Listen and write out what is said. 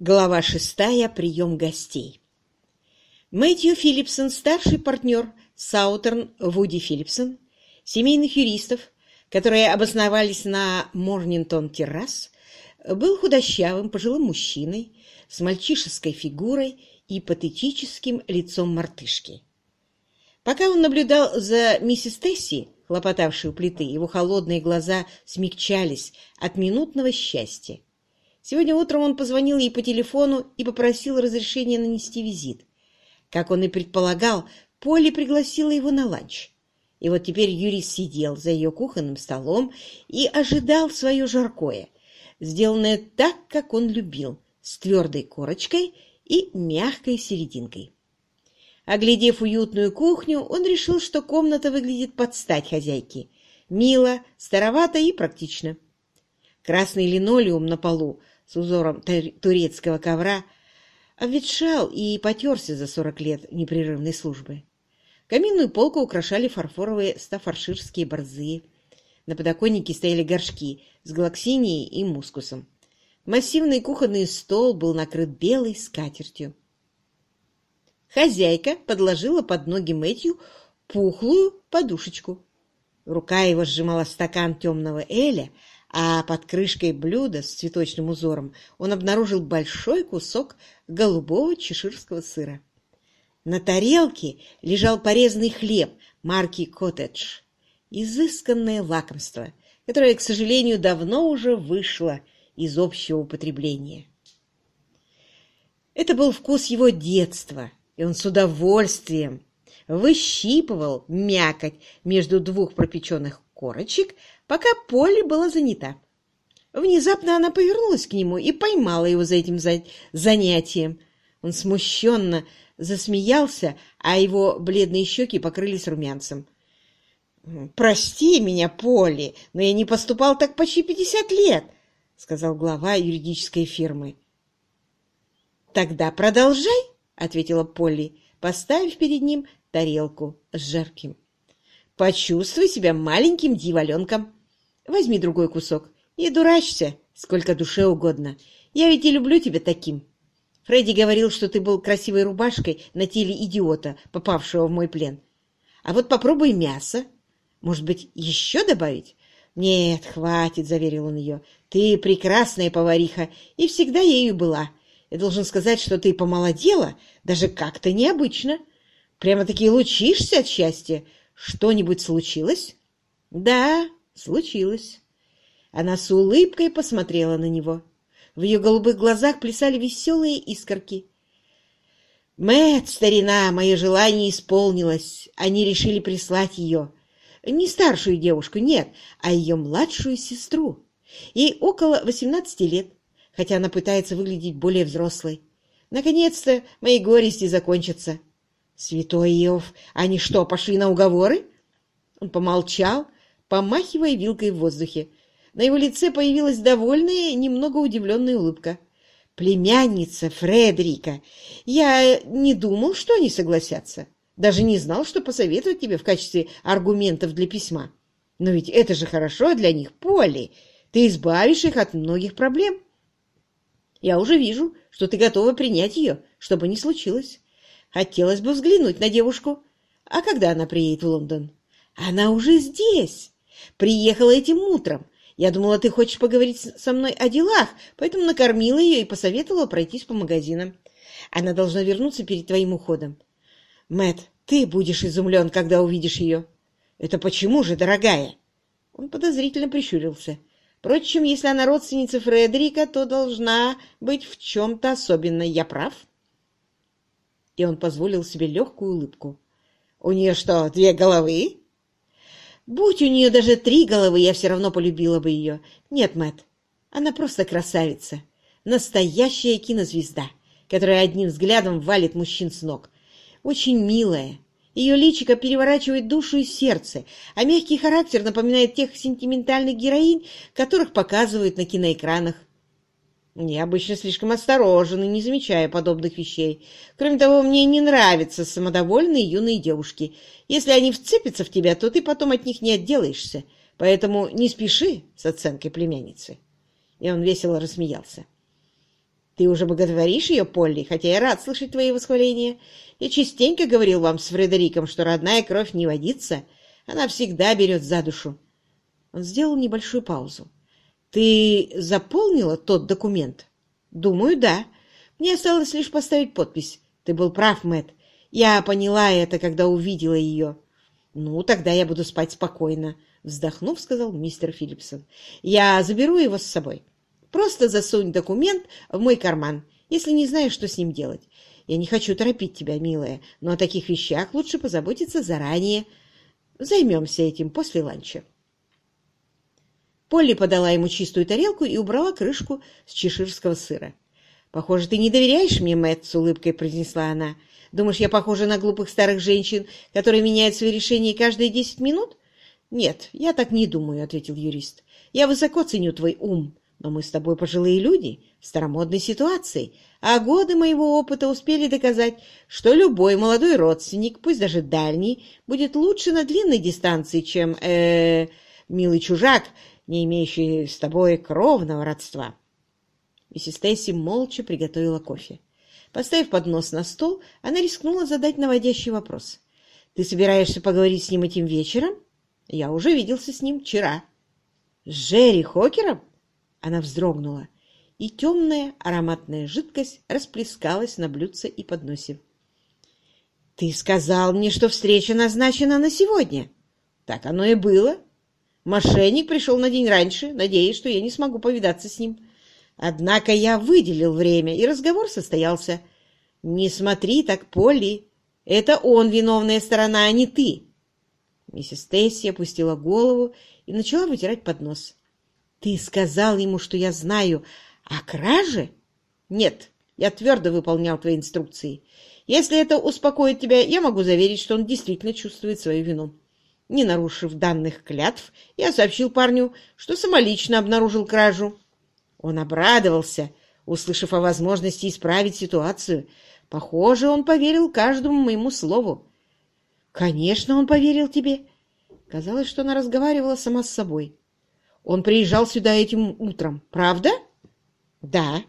Глава шестая. Прием гостей. Мэтью Филлипсон, старший партнер Саутерн Вуди Филлипсон, семейных юристов, которые обосновались на Морнинтон-террас, был худощавым пожилым мужчиной с мальчишеской фигурой и патетическим лицом мартышки. Пока он наблюдал за миссис Тесси, хлопотавшей у плиты, его холодные глаза смягчались от минутного счастья. Сегодня утром он позвонил ей по телефону и попросил разрешения нанести визит. Как он и предполагал, Полли пригласила его на ланч. И вот теперь юрист сидел за ее кухонным столом и ожидал свое жаркое, сделанное так, как он любил, с твердой корочкой и мягкой серединкой. Оглядев уютную кухню, он решил, что комната выглядит под стать хозяйке. Мило, старовато и практично. Красный линолеум на полу с узором турецкого ковра обветшал и потерся за сорок лет непрерывной службы. Каминную полку украшали фарфоровые стафарширские борзы. На подоконнике стояли горшки с галаксинией и мускусом. Массивный кухонный стол был накрыт белой скатертью. Хозяйка подложила под ноги Мэтью пухлую подушечку. Рука его сжимала стакан темного эля, а под крышкой блюда с цветочным узором он обнаружил большой кусок голубого чеширского сыра. На тарелке лежал порезанный хлеб марки «Коттедж». Изысканное лакомство, которое, к сожалению, давно уже вышло из общего употребления. Это был вкус его детства, и он с удовольствием выщипывал мякоть между двух пропеченных корочек, пока Полли была занята. Внезапно она повернулась к нему и поймала его за этим занятием. Он смущенно засмеялся, а его бледные щеки покрылись румянцем. «Прости меня, Полли, но я не поступал так почти пятьдесят лет», — сказал глава юридической фирмы. «Тогда продолжай», — ответила Полли, поставив перед ним тарелку с жарким. Почувствуй себя маленьким дьяволенком. Возьми другой кусок и дурачься, сколько душе угодно. Я ведь и люблю тебя таким. Фредди говорил, что ты был красивой рубашкой на теле идиота, попавшего в мой плен. А вот попробуй мясо. Может быть, еще добавить? Нет, хватит, — заверил он ее. Ты прекрасная повариха и всегда ею была. Я должен сказать, что ты помолодела, даже как-то необычно. Прямо-таки лучишься от счастья. Что-нибудь случилось? Да, случилось. Она с улыбкой посмотрела на него. В ее голубых глазах плясали веселые искорки. Мэт, старина, мое желание исполнилось. Они решили прислать ее. Не старшую девушку, нет, а ее младшую сестру. Ей около восемнадцати лет, хотя она пытается выглядеть более взрослой. Наконец-то мои горести закончатся. Святой Иов, они что, пошли на уговоры? Он помолчал, помахивая вилкой в воздухе. На его лице появилась довольная, немного удивленная улыбка. «Племянница Фредерика! Я не думал, что они согласятся. Даже не знал, что посоветовать тебе в качестве аргументов для письма. Но ведь это же хорошо для них, Полли. Ты избавишь их от многих проблем. Я уже вижу, что ты готова принять ее, что бы ни случилось. Хотелось бы взглянуть на девушку. А когда она приедет в Лондон? Она уже здесь. Приехала этим утром. Я думала, ты хочешь поговорить со мной о делах, поэтому накормила ее и посоветовала пройтись по магазинам. Она должна вернуться перед твоим уходом. Мэт, ты будешь изумлен, когда увидишь ее. Это почему же, дорогая? Он подозрительно прищурился. Впрочем, если она родственница Фредерика, то должна быть в чем-то особенной. Я прав? И он позволил себе легкую улыбку. «У нее что, две головы?» «Будь у нее даже три головы, я все равно полюбила бы ее. Нет, Мэтт, она просто красавица, настоящая кинозвезда, которая одним взглядом валит мужчин с ног. Очень милая, ее личико переворачивает душу и сердце, а мягкий характер напоминает тех сентиментальных героинь, которых показывают на киноэкранах. Я обычно слишком осторожен и не замечаю подобных вещей. Кроме того, мне не нравятся самодовольные юные девушки. Если они вцепятся в тебя, то ты потом от них не отделаешься. Поэтому не спеши с оценкой племянницы. И он весело рассмеялся. Ты уже боготворишь ее, Полли, хотя я рад слышать твои восхваления. Я частенько говорил вам с Фредериком, что родная кровь не водится. Она всегда берет за душу. Он сделал небольшую паузу. Ты заполнила тот документ? Думаю, да. Мне осталось лишь поставить подпись. Ты был прав, Мэтт. Я поняла это, когда увидела ее. Ну, тогда я буду спать спокойно, вздохнув, сказал мистер Филлипсон. Я заберу его с собой. Просто засунь документ в мой карман, если не знаешь, что с ним делать. Я не хочу торопить тебя, милая, но о таких вещах лучше позаботиться заранее. Займемся этим после ланча. Полли подала ему чистую тарелку и убрала крышку с чеширского сыра. «Похоже, ты не доверяешь мне, Мэтт», — с улыбкой произнесла она. «Думаешь, я похожа на глупых старых женщин, которые меняют свои решения каждые десять минут?» «Нет, я так не думаю», — ответил юрист. «Я высоко ценю твой ум, но мы с тобой пожилые люди, в старомодной ситуации, а годы моего опыта успели доказать, что любой молодой родственник, пусть даже дальний, будет лучше на длинной дистанции, чем, э, -э милый чужак, не имеющий с тобой кровного родства». Миссис Тесси молча приготовила кофе. Поставив поднос на стол, она рискнула задать наводящий вопрос. «Ты собираешься поговорить с ним этим вечером? Я уже виделся с ним вчера». «С Джерри Хокером?» Она вздрогнула, и темная ароматная жидкость расплескалась на блюдце и подносе. «Ты сказал мне, что встреча назначена на сегодня». «Так оно и было. Мошенник пришел на день раньше, надеясь, что я не смогу повидаться с ним. Однако я выделил время, и разговор состоялся. «Не смотри так, Полли. Это он виновная сторона, а не ты». Миссис Тесси опустила голову и начала вытирать поднос. «Ты сказал ему, что я знаю о краже?» «Нет, я твердо выполнял твои инструкции. Если это успокоит тебя, я могу заверить, что он действительно чувствует свою вину». Не нарушив данных клятв, я сообщил парню, что самолично обнаружил кражу. Он обрадовался, услышав о возможности исправить ситуацию. Похоже, он поверил каждому моему слову. «Конечно, он поверил тебе». Казалось, что она разговаривала сама с собой. «Он приезжал сюда этим утром, правда?» «Да».